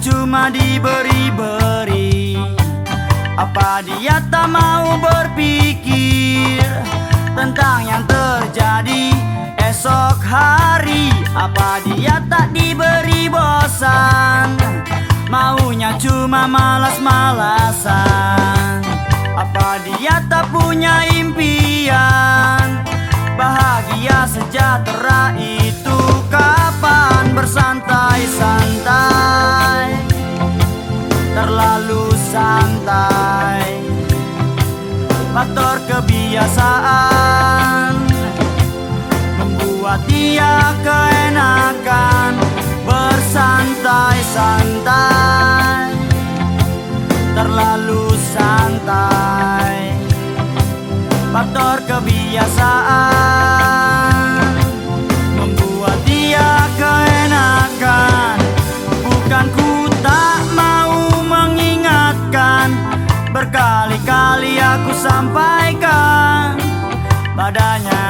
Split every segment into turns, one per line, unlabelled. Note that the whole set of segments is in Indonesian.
cuma diberi-beri. Apa dia tak mau berpikir Tentang yang terjadi esok hari? Apa dia tak diberi bosan? Maunya cuma malas-malasan. Apa dia tak punya impian? Bahagia sejahtera itu Terlalu santai. Faktor kebiasaan Membuat dia keenakan. Bersantai-santai Padanya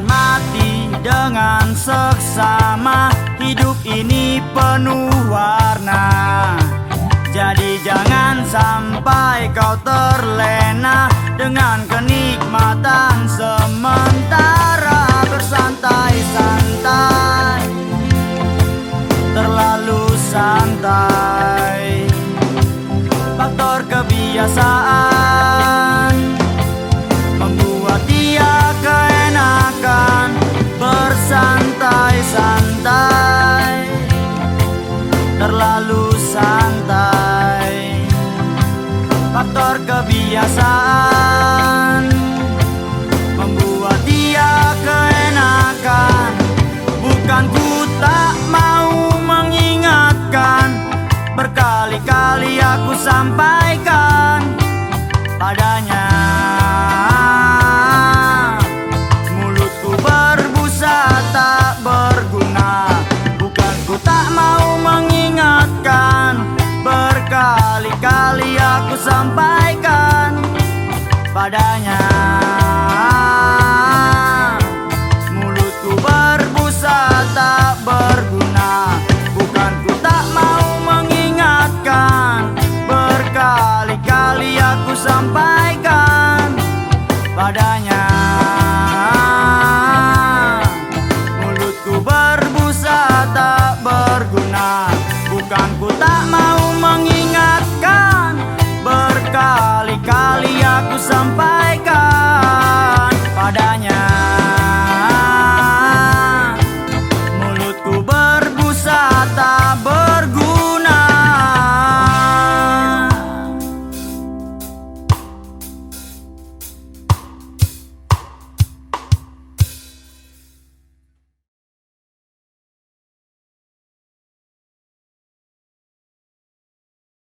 cermati dengan seksama Hidup ini penuh warna. Jadi jangan sampai kau terlena Dengan kenikmatan Membuat dia keenakan. Bukan ku tak mau mengingatkan Berkali-kali aku sampaikan Padanya. Mulutku berbusa tak berguna Bukan ku tak mau mengingatkan. Berkali-kali aku sampaikan Padanya. Mulutku berbusa tak berguna Bukan ku tak mau mengingatkan. Berkali-kali aku sampaikan